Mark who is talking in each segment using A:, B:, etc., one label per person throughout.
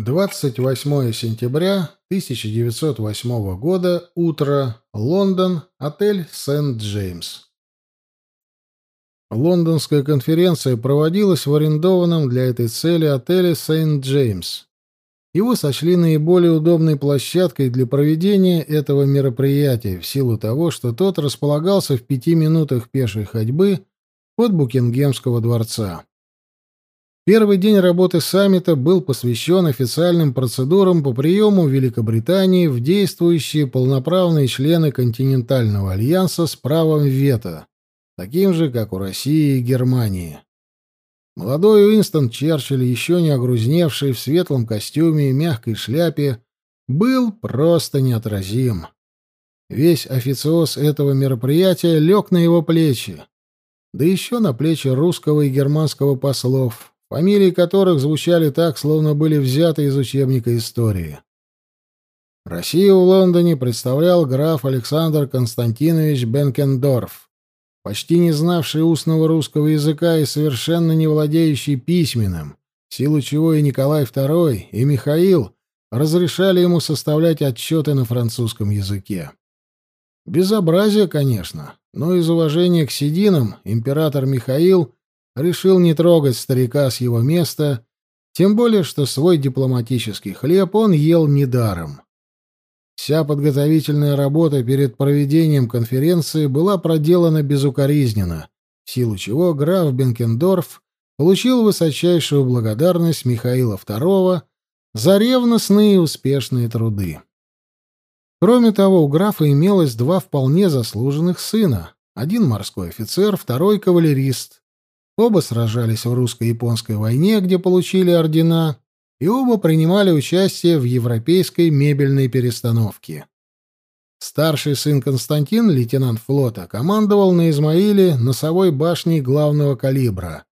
A: 28 сентября 1908 года, утро, Лондон, отель Сент-Джеймс. Лондонская конференция проводилась в арендованном для этой цели отеле Сент-Джеймс. Его сочли наиболее удобной площадкой для проведения этого мероприятия в силу того, что тот располагался в пяти минутах пешей ходьбы от Букингемского дворца. Первый день работы саммита был посвящен официальным процедурам по приему Великобритании в действующие полноправные члены континентального альянса с правом вето, таким же, как у России и Германии. Молодой Уинстон Черчилль, еще не огрузневший в светлом костюме и мягкой шляпе, был просто неотразим. Весь официоз этого мероприятия лег на его плечи, да еще на плечи русского и германского послов, фамилии которых звучали так, словно были взяты из учебника истории. Россию в Лондоне представлял граф Александр Константинович Бенкендорф, почти не знавший устного русского языка и совершенно не владеющий письменным, в силу чего и Николай II, и Михаил разрешали ему составлять отчеты на французском языке. Безобразие, конечно, но из уважения к сединам император Михаил решил не трогать старика с его места, тем более что свой дипломатический хлеб он ел недаром. Вся подготовительная работа перед проведением конференции была проделана безукоризненно, в силу чего граф Бенкендорф получил высочайшую благодарность Михаила II за ревностные и успешные труды. Кроме того, у графа имелось два вполне заслуженных сына. Один морской офицер, второй кавалерист. Оба сражались в русско-японской войне, где получили ордена, и оба принимали участие в европейской мебельной перестановке. Старший сын Константин, лейтенант флота, командовал на Измаиле носовой башней главного калибра.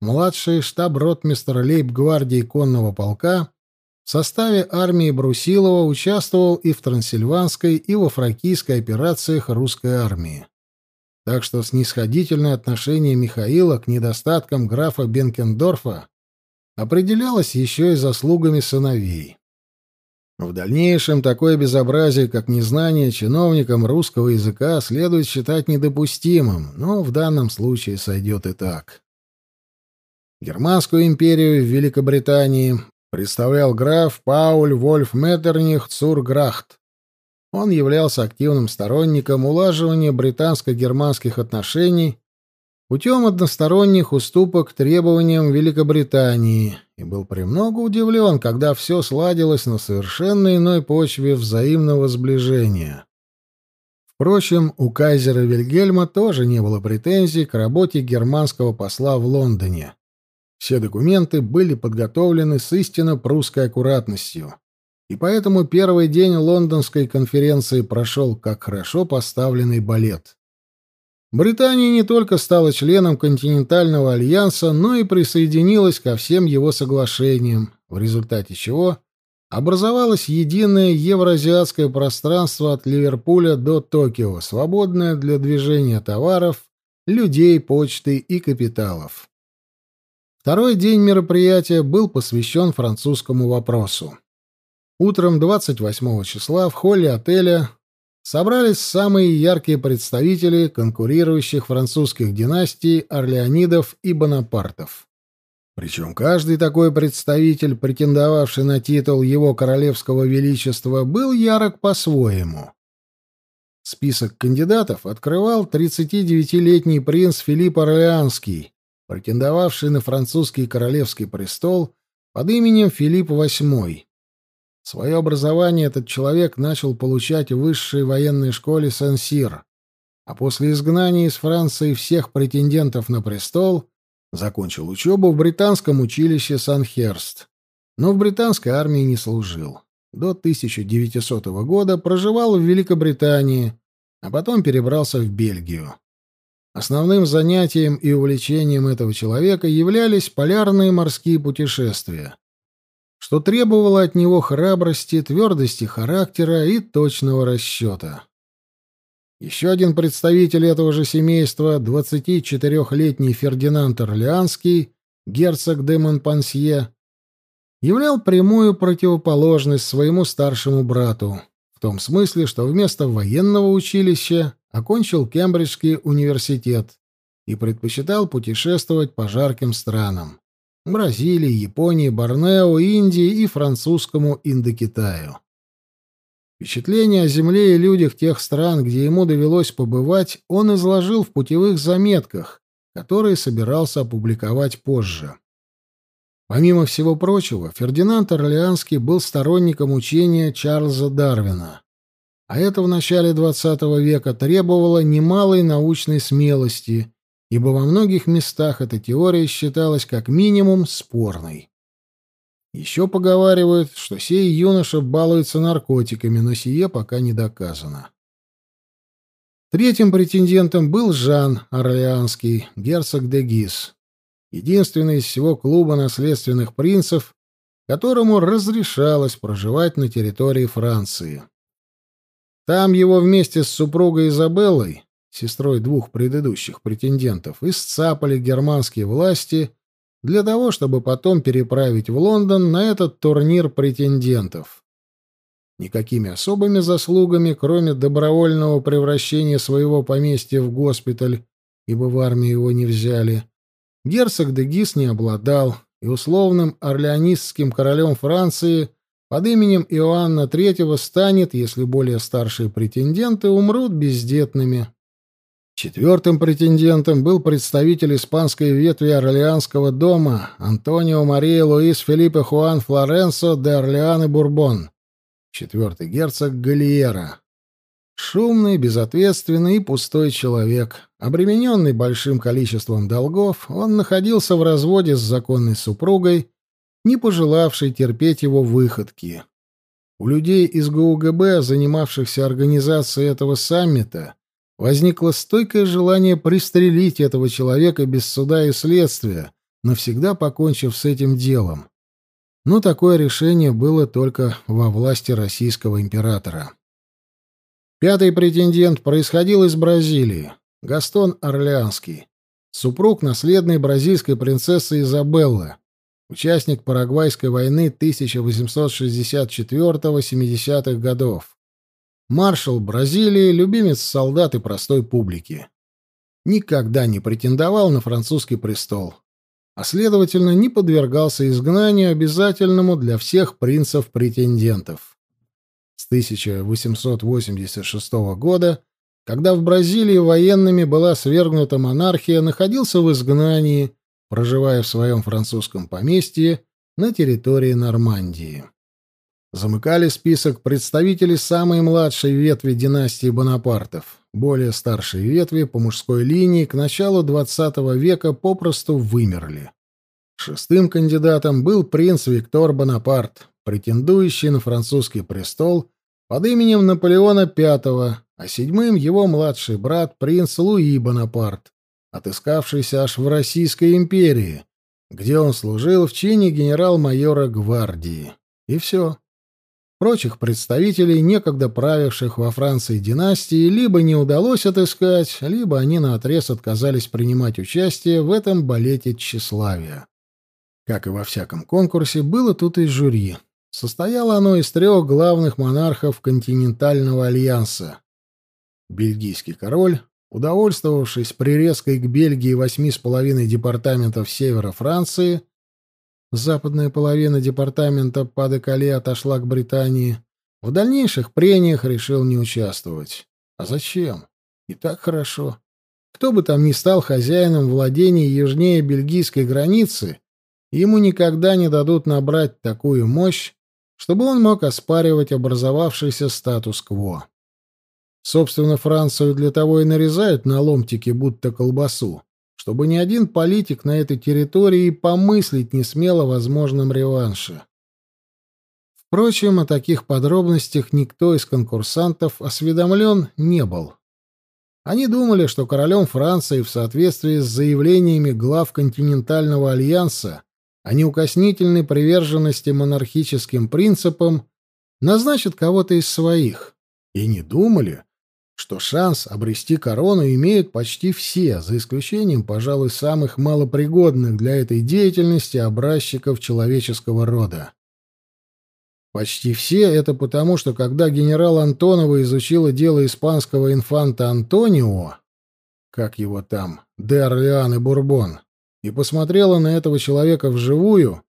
A: Младший штаб-ротмистр лейб-гвардии конного полка в составе армии Брусилова участвовал и в Трансильванской, и во фракийской операциях русской армии так что снисходительное отношение Михаила к недостаткам графа Бенкендорфа определялось еще и заслугами сыновей. В дальнейшем такое безобразие, как незнание чиновникам русского языка, следует считать недопустимым, но в данном случае сойдет и так. Германскую империю в Великобритании представлял граф Пауль Вольф Меттерних Цурграхт, он являлся активным сторонником улаживания британско-германских отношений путем односторонних уступок требованиям Великобритании и был премного удивлен, когда все сладилось на совершенно иной почве взаимного сближения. Впрочем, у кайзера Вильгельма тоже не было претензий к работе германского посла в Лондоне. Все документы были подготовлены с истинно прусской аккуратностью и поэтому первый день лондонской конференции прошел как хорошо поставленный балет. Британия не только стала членом континентального альянса, но и присоединилась ко всем его соглашениям, в результате чего образовалось единое евроазиатское пространство от Ливерпуля до Токио, свободное для движения товаров, людей, почты и капиталов. Второй день мероприятия был посвящен французскому вопросу. Утром 28 числа в холле отеля собрались самые яркие представители конкурирующих французских династий Орлеонидов и Бонапартов. Причем каждый такой представитель, претендовавший на титул его королевского величества, был ярок по-своему. Список кандидатов открывал 39-летний принц Филипп Орлеанский, претендовавший на французский королевский престол под именем Филипп VIII. Свое образование этот человек начал получать в высшей военной школе Сен-Сир, а после изгнания из Франции всех претендентов на престол закончил учебу в британском училище Санхерст, но в британской армии не служил. До 1900 года проживал в Великобритании, а потом перебрался в Бельгию. Основным занятием и увлечением этого человека являлись полярные морские путешествия что требовало от него храбрости, твердости характера и точного расчета. Еще один представитель этого же семейства, 24-летний Фердинанд Орлеанский, герцог де Монпансье, являл прямую противоположность своему старшему брату, в том смысле, что вместо военного училища окончил Кембриджский университет и предпочитал путешествовать по жарким странам — Бразилии, Японии, Борнео, Индии и французскому Индокитаю. Впечатления о земле и людях тех стран, где ему довелось побывать, он изложил в путевых заметках, которые собирался опубликовать позже. Помимо всего прочего, Фердинанд Орлеанский был сторонником учения Чарльза Дарвина. А это в начале XX века требовало немалой научной смелости, ибо во многих местах эта теория считалась как минимум спорной. Еще поговаривают, что сей юноша балуется наркотиками, но сие пока не доказано. Третьим претендентом был Жан Орлеанский, герцог де Гис единственный из всего клуба наследственных принцев, которому разрешалось проживать на территории Франции. Там его вместе с супругой Изабеллой, сестрой двух предыдущих претендентов, исцапали германские власти для того, чтобы потом переправить в Лондон на этот турнир претендентов. Никакими особыми заслугами, кроме добровольного превращения своего поместья в госпиталь, ибо в армию его не взяли, герцог де Гис не обладал, и условным орлеонистским королем Франции под именем Иоанна III станет, если более старшие претенденты умрут бездетными. Четвертым претендентом был представитель испанской ветви Орлеанского дома Антонио Мария Луис Филиппе Хуан Флоренсо де Орлеан и Бурбон, четвертый герцог Галиера. Шумный, безответственный и пустой человек. Обремененный большим количеством долгов, он находился в разводе с законной супругой, не пожелавшей терпеть его выходки. У людей из ГУГБ, занимавшихся организацией этого саммита, возникло стойкое желание пристрелить этого человека без суда и следствия, навсегда покончив с этим делом. Но такое решение было только во власти российского императора. Пятый претендент происходил из Бразилии. Гастон Орлеанский. Супруг наследной бразильской принцессы Изабеллы. Участник Парагвайской войны 1864-70-х годов. Маршал Бразилии, любимец солдат и простой публики. Никогда не претендовал на французский престол, а, следовательно, не подвергался изгнанию, обязательному для всех принцев-претендентов с 1886 года, когда в Бразилии военными была свергнута монархия, находился в изгнании, проживая в своем французском поместье на территории Нормандии. Замыкали список представители самой младшей ветви династии Бонапартов. Более старшие ветви по мужской линии к началу XX века попросту вымерли. Шестым кандидатом был принц Виктор Бонапарт, претендующий на французский престол под именем Наполеона V, а седьмым его младший брат принц Луи Бонапарт, отыскавшийся аж в Российской империи, где он служил в чине генерал-майора гвардии. И все. Прочих представителей, некогда правивших во Франции династии, либо не удалось отыскать, либо они наотрез отказались принимать участие в этом балете тщеславия. Как и во всяком конкурсе, было тут и жюри. Состояло оно из трех главных монархов континентального альянса. Бельгийский король, удовольствовавшись прирезкой к Бельгии восьми с половиной департаментов севера Франции, западная половина департамента Паде-Кале отошла к Британии, в дальнейших прениях решил не участвовать. А зачем? И так хорошо. Кто бы там ни стал хозяином владений южнее бельгийской границы, ему никогда не дадут набрать такую мощь, чтобы он мог оспаривать образовавшийся статус-кво. Собственно, Францию для того и нарезают на ломтики, будто колбасу, чтобы ни один политик на этой территории помыслить не смел о возможном реванше. Впрочем, о таких подробностях никто из конкурсантов осведомлен не был. Они думали, что королем Франции в соответствии с заявлениями глав континентального альянса о неукоснительной приверженности монархическим принципам назначат кого-то из своих, и не думали, что шанс обрести корону имеют почти все, за исключением, пожалуй, самых малопригодных для этой деятельности образчиков человеческого рода. Почти все это потому, что когда генерал Антонова изучила дело испанского инфанта Антонио, как его там, де Орлеан и Бурбон, и посмотрела на этого человека вживую,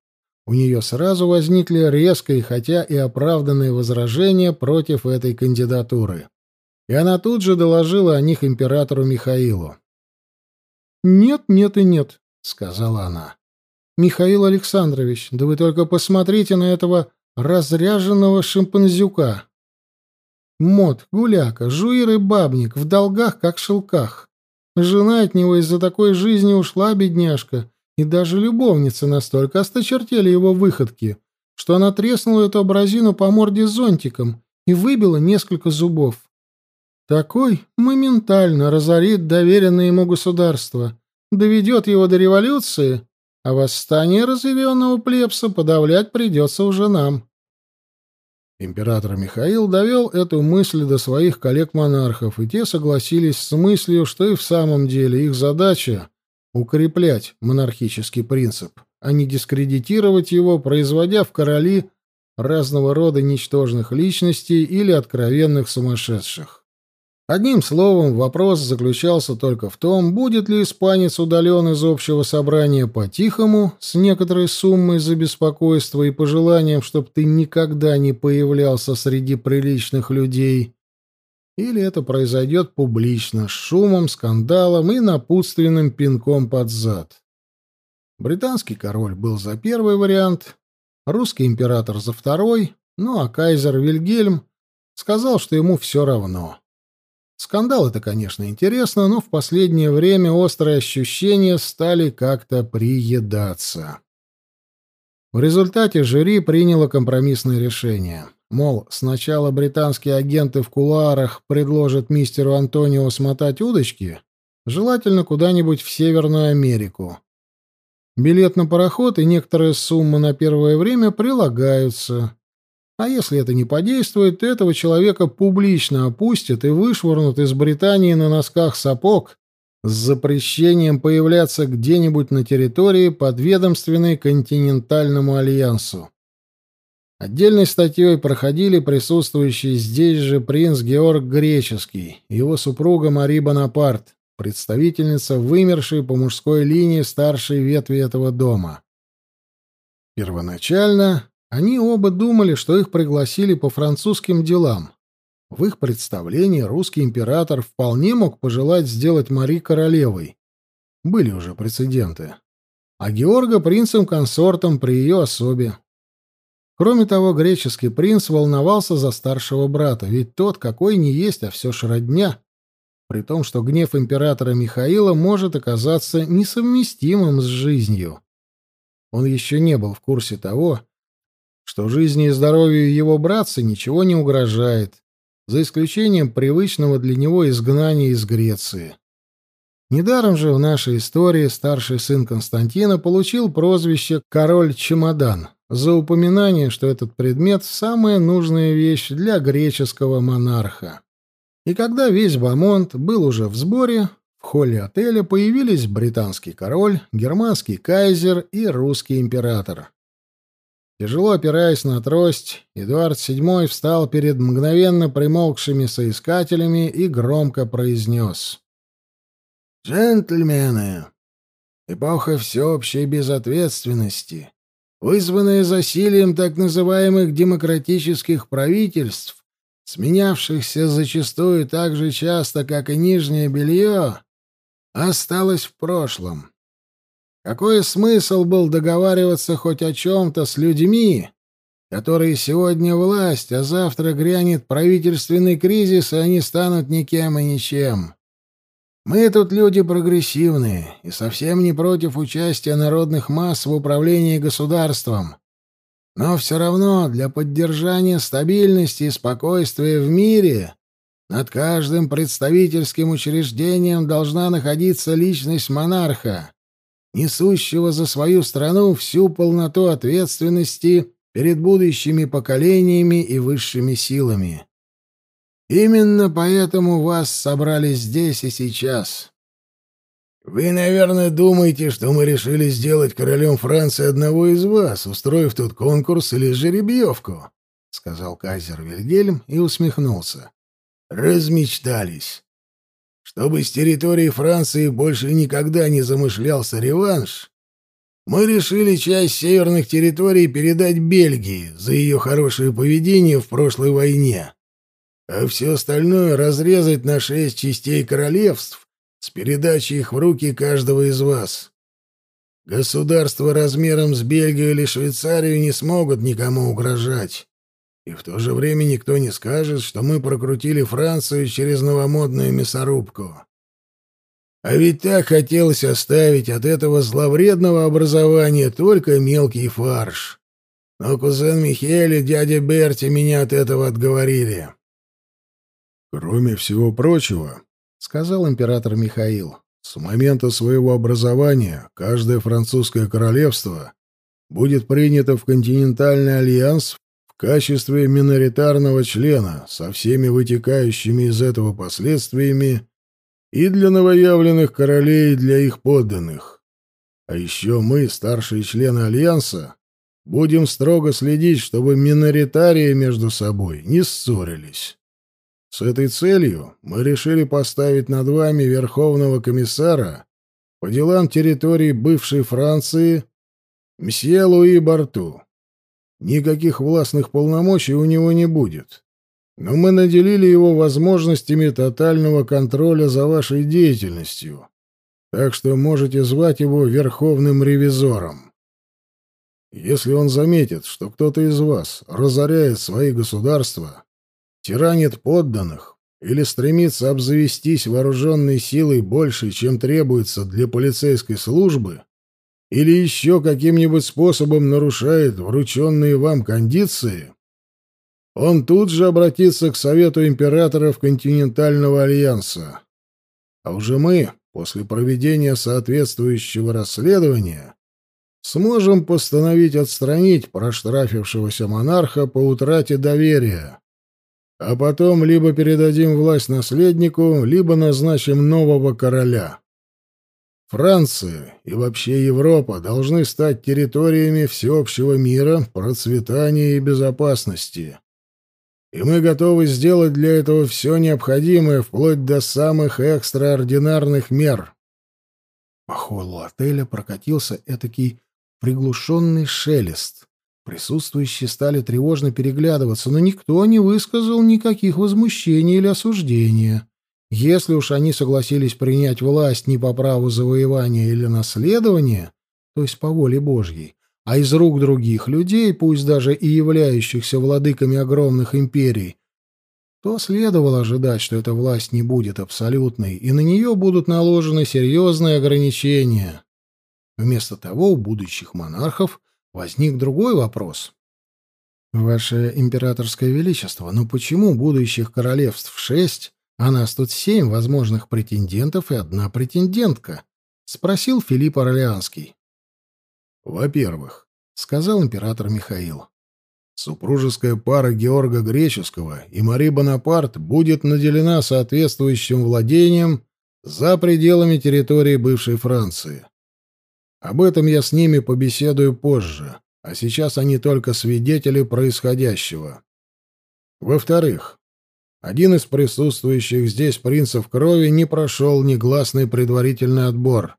A: у нее сразу возникли резкие, хотя и оправданные возражения против этой кандидатуры и она тут же доложила о них императору Михаилу. «Нет, нет и нет», — сказала она. «Михаил Александрович, да вы только посмотрите на этого разряженного шимпанзюка. Мод, гуляка, жуир и бабник, в долгах, как шелках. Жена от него из-за такой жизни ушла, бедняжка, и даже любовницы настолько осточертели его выходки, что она треснула эту образину по морде зонтиком и выбила несколько зубов. Такой моментально разорит доверенное ему государство, доведет его до революции, а восстание разъяренного плебса подавлять придется уже нам. Император Михаил довел эту мысль до своих коллег-монархов, и те согласились с мыслью, что и в самом деле их задача — укреплять монархический принцип, а не дискредитировать его, производя в короли разного рода ничтожных личностей или откровенных сумасшедших. Одним словом, вопрос заключался только в том, будет ли испанец удален из общего собрания по-тихому, с некоторой суммой за беспокойство и пожеланием, чтобы ты никогда не появлялся среди приличных людей, или это произойдет публично, с шумом, скандалом и напутственным пинком под зад. Британский король был за первый вариант, русский император за второй, ну а кайзер Вильгельм сказал, что ему все равно. Скандал это, конечно, интересно, но в последнее время острые ощущения стали как-то приедаться. В результате жюри приняло компромиссное решение. Мол, сначала британские агенты в кулуарах предложат мистеру Антонио смотать удочки, желательно куда-нибудь в Северную Америку. Билет на пароход и некоторая сумма на первое время прилагаются. А если это не подействует, то этого человека публично опустят и вышвырнут из Британии на носках сапог с запрещением появляться где-нибудь на территории, подведомственной континентальному альянсу. Отдельной статьей проходили присутствующие здесь же принц Георг Греческий его супруга Мари Бонапарт, представительница вымершей по мужской линии старшей ветви этого дома. Первоначально они оба думали, что их пригласили по французским делам. В их представлении русский император вполне мог пожелать сделать Мари королевой. Были уже прецеденты. А Георга принцем-консортом при ее особе. Кроме того, греческий принц волновался за старшего брата, ведь тот какой ни есть, а все ж родня. При том, что гнев императора Михаила может оказаться несовместимым с жизнью. Он еще не был в курсе того, что жизни и здоровью его братца ничего не угрожает, за исключением привычного для него изгнания из Греции. Недаром же в нашей истории старший сын Константина получил прозвище «Король-чемодан» за упоминание, что этот предмет — самая нужная вещь для греческого монарха. И когда весь Бамонт был уже в сборе, в холле отеля появились британский король, германский кайзер и русский император. Тяжело опираясь на трость, Эдуард VII встал перед мгновенно примолкшими соискателями и громко произнес. «Джентльмены, эпоха всеобщей безответственности, вызванная засилием так называемых демократических правительств, сменявшихся зачастую так же часто, как и нижнее белье, осталась в прошлом. Какой смысл был договариваться хоть о чем-то с людьми, которые сегодня власть, а завтра грянет правительственный кризис, и они станут никем и ничем? Мы тут люди прогрессивные и совсем не против участия народных масс в управлении государством. Но все равно для поддержания стабильности и спокойствия в мире над каждым представительским учреждением должна находиться личность монарха, несущего за свою страну всю полноту ответственности перед будущими поколениями и высшими силами. Именно поэтому вас собрали здесь и сейчас. Вы, наверное, думаете, что мы решили сделать королем Франции одного из вас, устроив тут конкурс или жеребьевку, — сказал кайзер Вильгельм и усмехнулся. Размечтались. Чтобы с территории Франции больше никогда не замышлялся реванш, мы решили часть северных территорий передать Бельгии за ее хорошее поведение в прошлой войне, а все остальное разрезать на шесть частей королевств с передачей их в руки каждого из вас. Государства размером с Бельгию или Швейцарию не смогут никому угрожать. И в то же время никто не скажет, что мы прокрутили Францию через новомодную мясорубку. А ведь так хотелось оставить от этого зловредного образования только мелкий фарш. Но кузен Михель и дядя Берти меня от этого отговорили.
B: Кроме всего прочего, — сказал император Михаил, — с момента своего образования каждое французское королевство будет принято в континентальный альянс качестве миноритарного члена со всеми вытекающими из этого последствиями и для новоявленных королей, и для их подданных. А еще мы, старшие члены Альянса, будем строго следить, чтобы миноритарии между собой не ссорились. С этой целью мы решили поставить над вами Верховного комиссара по делам территории бывшей Франции мсье Луи Барту. Никаких властных полномочий у него не будет но мы наделили его возможностями тотального контроля за вашей деятельностью, так что можете звать его Верховным Ревизором. Если он заметит, что кто-то из вас разоряет свои государства, тиранит подданных или стремится обзавестись вооруженной силой больше, чем требуется для полицейской службы, или еще каким-нибудь способом нарушает врученные вам кондиции, он тут же обратится к Совету императоров Континентального альянса. А уже мы, после проведения соответствующего расследования, сможем постановить отстранить проштрафившегося монарха по утрате доверия. А потом либо передадим власть наследнику, либо назначим нового короля. Франция и вообще Европа должны стать территориями всеобщего мира, процветания и безопасности и мы готовы сделать для этого все необходимое, вплоть до самых экстраординарных мер. По холлу отеля прокатился этакий приглушенный шелест. Присутствующие стали тревожно переглядываться, но никто не высказал никаких возмущений или осуждения. Если уж они согласились принять власть не по праву завоевания или наследования, то есть по воле Божьей, а из рук других людей, пусть даже и являющихся владыками огромных империй, то следовало ожидать, что эта власть не будет абсолютной, и на нее будут наложены серьезные ограничения. Вместо того у будущих монархов возник другой вопрос. «Ваше императорское величество, но почему будущих королевств шесть, а нас тут семь возможных претендентов и одна претендентка?» — спросил Филипп Орлеанский. Во-первых, сказал император Михаил, супружеская пара Георга Греческого и Мари Бонапарт будет наделена соответствующим владением за пределами территории бывшей Франции. Об этом я с ними побеседую позже, а сейчас они только свидетели происходящего. Во-вторых, один из присутствующих здесь принцев крови не прошел негласный предварительный отбор,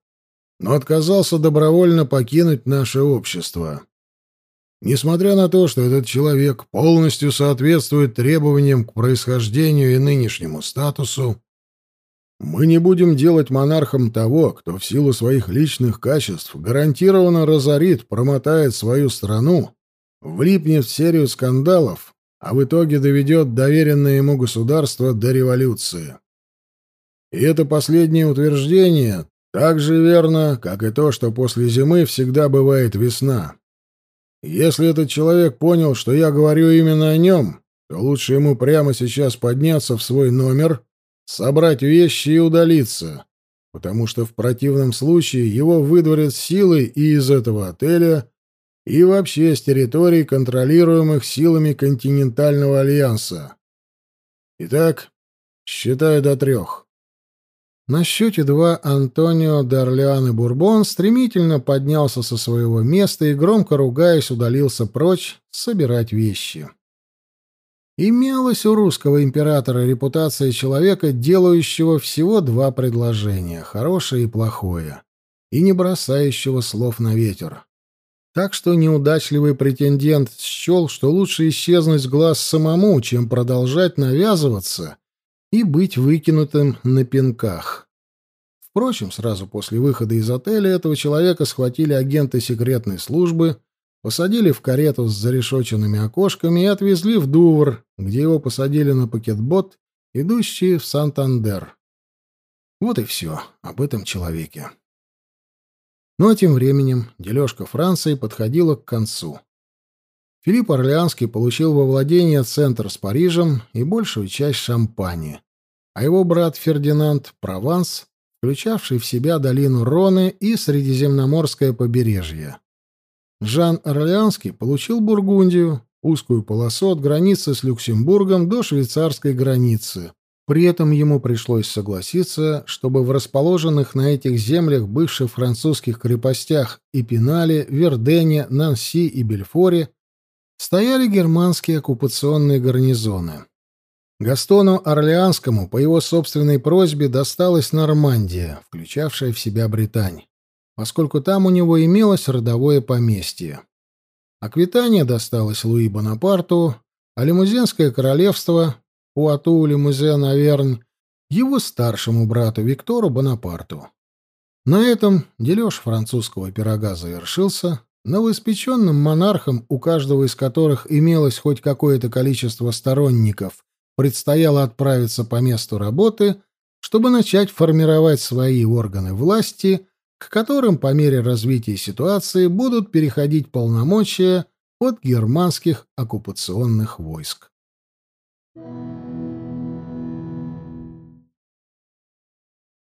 B: но отказался добровольно покинуть наше общество. Несмотря на то, что этот человек полностью соответствует требованиям к происхождению и нынешнему статусу, мы не будем делать монархом того, кто в силу своих личных качеств гарантированно разорит, промотает свою страну, влипнет в серию скандалов, а в итоге доведет доверенное ему государство до революции. И это последнее утверждение так же верно, как и то, что после зимы всегда бывает весна. Если этот человек понял, что я говорю именно о нем, то лучше ему прямо сейчас подняться в свой номер, собрать вещи и удалиться, потому что в противном случае его выдворят силой и из этого отеля, и вообще с территорий, контролируемых силами континентального альянса. Итак, считаю до трех.
A: На счете два Антонио Д'Орлеан и Бурбон стремительно поднялся со своего места и, громко ругаясь, удалился прочь собирать вещи. Имелась у русского императора репутация человека, делающего всего два предложения — хорошее и плохое, и не бросающего слов на ветер. Так что неудачливый претендент счел, что лучше исчезнуть с глаз самому, чем продолжать навязываться и быть выкинутым на пинках. Впрочем, сразу после выхода из отеля этого человека схватили агенты секретной службы, посадили в карету с зарешоченными окошками и отвезли в Дувр, где его посадили на пакетбот, идущий в Сантандер. Вот и все об этом человеке. Ну а тем временем дележка Франции подходила к концу. Филипп Орлеанский получил во владение центр с Парижем и большую часть Шампани, а его брат Фердинанд — Прованс, включавший в себя долину Роны и Средиземноморское побережье. Жан Орлеанский получил Бургундию, узкую полосу от границы с Люксембургом до швейцарской границы, при этом ему пришлось согласиться, чтобы в расположенных на этих землях бывших французских крепостях Эпинале, Вердене, Нанси и Бельфоре стояли германские оккупационные гарнизоны. Гастону Орлеанскому по его собственной просьбе досталась Нормандия, включавшая в себя Британь, поскольку там у него имелось родовое поместье. Аквитания досталась Луи Бонапарту, а Лимузенское королевство Пуату Лимузен Авернь, его старшему брату Виктору Бонапарту. На этом дележ французского пирога завершился. Новоиспеченным монархам, у каждого из которых имелось хоть какое-то количество сторонников, предстояло отправиться по месту работы, чтобы начать формировать свои органы власти, к которым по мере развития ситуации будут переходить полномочия от германских оккупационных войск. you